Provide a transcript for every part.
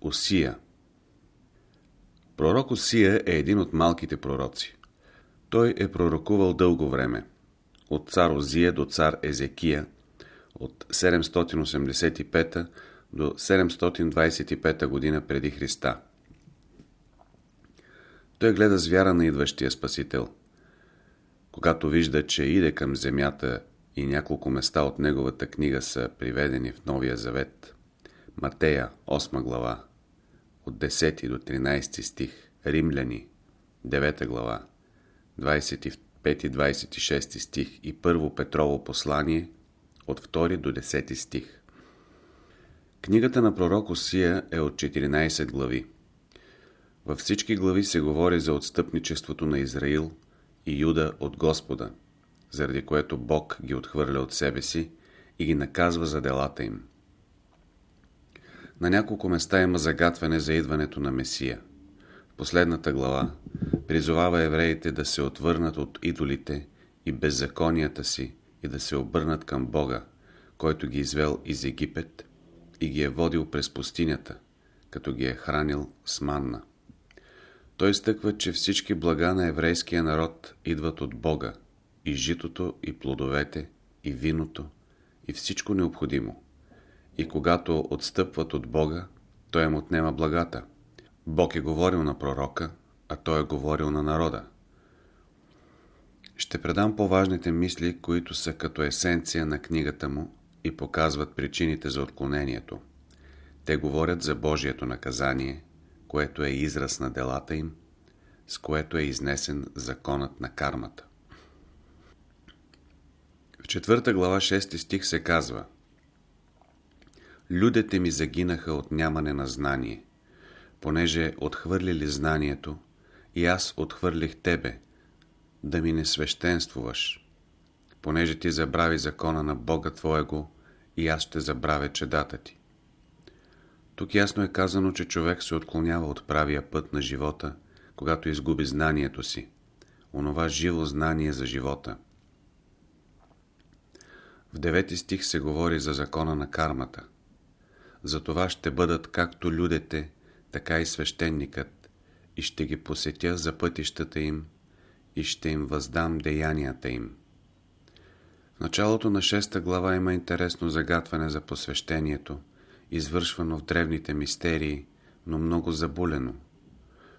Осия Пророк Осия е един от малките пророци. Той е пророкувал дълго време. От цар Озия до цар Езекия, от 785 до 725 година преди Христа. Той гледа с вяра на идващия Спасител. Когато вижда, че иде към земята и няколко места от неговата книга са приведени в Новия Завет. Матея, 8 глава, от 10 до 13 стих, Римляни, 9 глава, 25-26 стих и Първо Петрово послание, от 2 до 10 стих. Книгата на пророк Осия е от 14 глави. Във всички глави се говори за отстъпничеството на Израил и Юда от Господа, заради което Бог ги отхвърля от себе си и ги наказва за делата им. На няколко места има загатване за идването на Месия. В последната глава призовава евреите да се отвърнат от идолите и беззаконията си и да се обърнат към Бога, който ги извел из Египет и ги е водил през пустинята, като ги е хранил с манна. Той стъква, че всички блага на еврейския народ идват от Бога, и житото, и плодовете, и виното, и всичко необходимо. И когато отстъпват от Бога, Той им отнема благата. Бог е говорил на пророка, а Той е говорил на народа. Ще предам по-важните мисли, които са като есенция на книгата му и показват причините за отклонението. Те говорят за Божието наказание, което е израз на делата им, с което е изнесен законът на кармата. В четвърта глава 6 стих се казва Людите ми загинаха от нямане на знание, понеже отхвърлили знанието и аз отхвърлих тебе, да ми не свещенствуваш, понеже ти забрави закона на Бога Твоего и аз ще забравя чедата ти. Тук ясно е казано, че човек се отклонява от правия път на живота, когато изгуби знанието си, онова живо знание за живота. В девети стих се говори за закона на кармата. За това ще бъдат както людете, така и свещеникът, и ще ги посетя за пътищата им, и ще им въздам деянията им. В началото на шеста глава има интересно загатване за посвещението, извършвано в древните мистерии, но много забулено.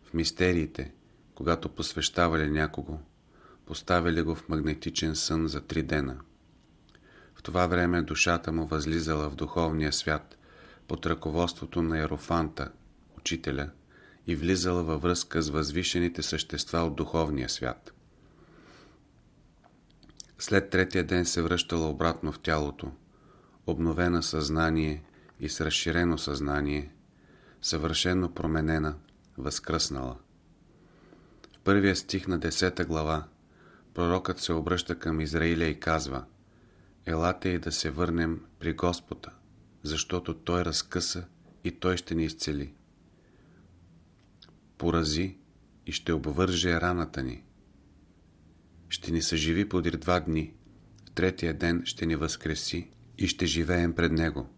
В мистериите, когато посвещавали някого, поставили го в магнетичен сън за три дена. В това време душата му възлизала в духовния свят под ръководството на Ерофанта, учителя, и влизала във връзка с възвишените същества от духовния свят. След третия ден се връщала обратно в тялото, обновена съзнание и с разширено съзнание, съвършено променена, възкръснала. В първия стих на 10 глава пророкът се обръща към Израиля и казва Елате и да се върнем при Господа, защото Той разкъса и Той ще ни изцели. Порази и ще обвърже раната ни. Ще ни съживи подир два дни, в третия ден ще ни възкреси и ще живеем пред Него.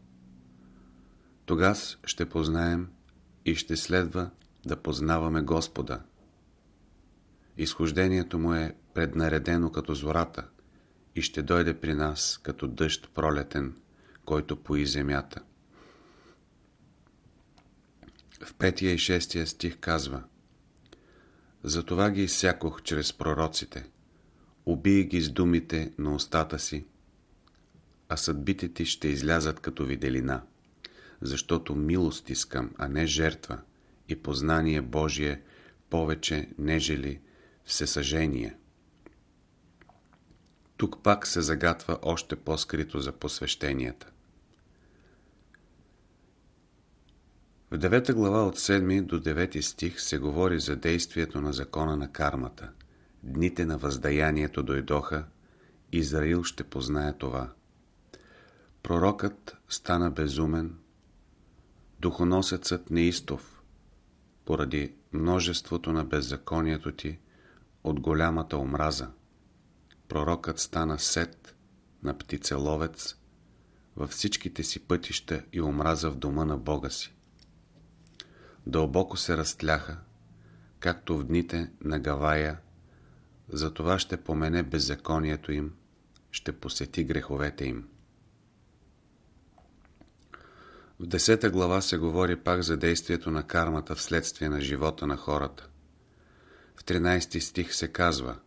Тогас ще познаем и ще следва да познаваме Господа. Изхождението му е преднаредено като зората и ще дойде при нас като дъжд пролетен, който пои земята. В петия и шестия стих казва Затова ги изсякох чрез пророците, убий ги с думите на устата си, а съдбите ти ще излязат като виделина, защото милост искам, а не жертва, и познание Божие повече нежели всесъжение. Тук пак се загатва още по-скрито за посвещенията. В 9 глава от 7 до 9 стих се говори за действието на закона на кармата. Дните на въздаянието дойдоха, Израил ще познае това. Пророкът стана безумен, духоносецът неистов, поради множеството на беззаконието ти от голямата омраза. Пророкът стана сет на птицеловец във всичките си пътища и омраза в дома на Бога си. Дълбоко се разтляха, както в дните на Гавая, затова ще помене беззаконието им, ще посети греховете им. В 10 глава се говори пак за действието на кармата вследствие на живота на хората. В 13 стих се казва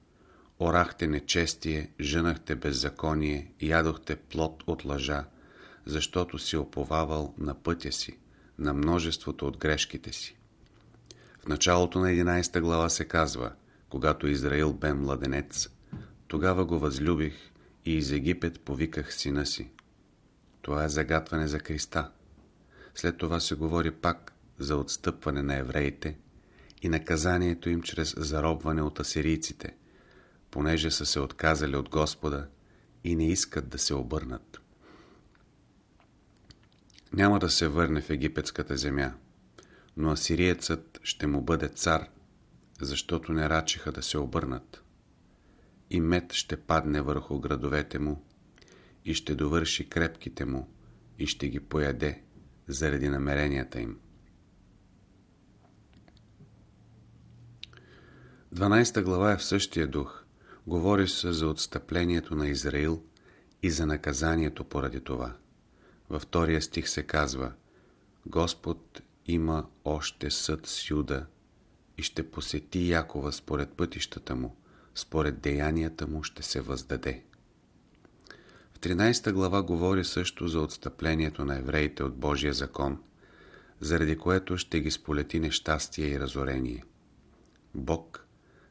Орахте нечестие, жънахте беззаконие, ядохте плод от лъжа, защото си оповавал на пътя си, на множеството от грешките си. В началото на 11 глава се казва Когато Израил бе младенец, тогава го възлюбих и из Египет повиках сина си. Това е загатване за Христа. След това се говори пак за отстъпване на евреите и наказанието им чрез заробване от асирийците, понеже са се отказали от Господа и не искат да се обърнат. Няма да се върне в египетската земя, но асириецът ще му бъде цар, защото не рачеха да се обърнат. И мед ще падне върху градовете му, и ще довърши крепките му, и ще ги пояде, заради намеренията им. 12 глава е в същия дух. Говори се за отстъплението на Израил и за наказанието поради това. Във втория стих се казва Господ има още съд с Юда и ще посети Якова според пътищата му, според деянията му ще се въздаде. В 13 глава говори също за отстъплението на евреите от Божия закон, заради което ще ги сполети нещастие и разорение. Бог,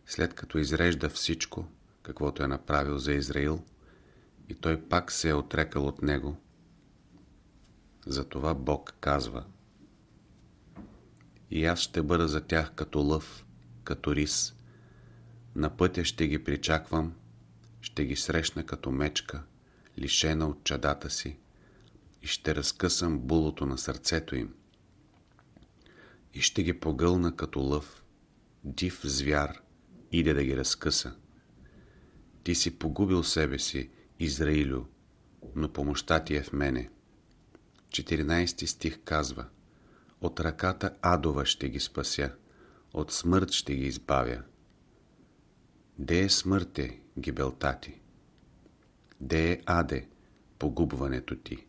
след като изрежда всичко, каквото е направил за Израил, и той пак се е отрекал от него, затова Бог казва И аз ще бъда за тях като лъв, като рис. На пътя ще ги причаквам, ще ги срещна като мечка, лишена от чадата си, и ще разкъсам булото на сърцето им. И ще ги погълна като лъв, див звяр, иде да ги разкъса. Ти си погубил себе си, Израилю, но помощта ти е в мене. 14 стих казва От ръката адова ще ги спася, от смърт ще ги избавя. Де е смърте, гибелта ти? Де е аде, погубването ти?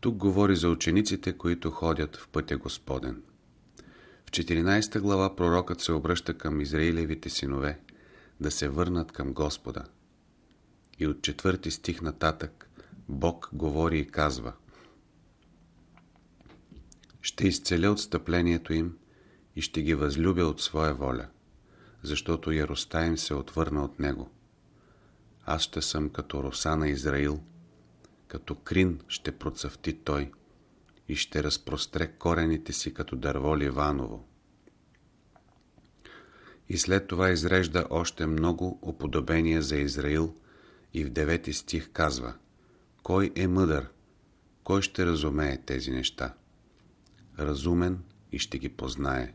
Тук говори за учениците, които ходят в пътя Господен. В 14 глава пророкът се обръща към Израилевите синове да се върнат към Господа. И от четвърти стих нататък Бог говори и казва Ще изцеля отстъплението им и ще ги възлюбя от своя воля, защото яростта им се отвърна от него. Аз ще съм като роса на Израил, като крин ще процъфти той и ще разпростре корените си като дърво ливаново. И след това изрежда още много уподобения за Израил и в девети стих казва Кой е мъдър? Кой ще разумее тези неща? Разумен и ще ги познае,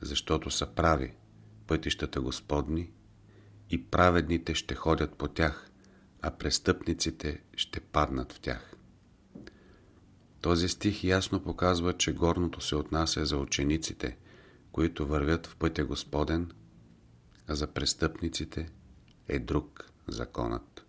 защото са прави пътищата Господни и праведните ще ходят по тях, а престъпниците ще паднат в тях. Този стих ясно показва, че горното се отнася за учениците, които вървят в пътя Господен, а за престъпниците е друг законът.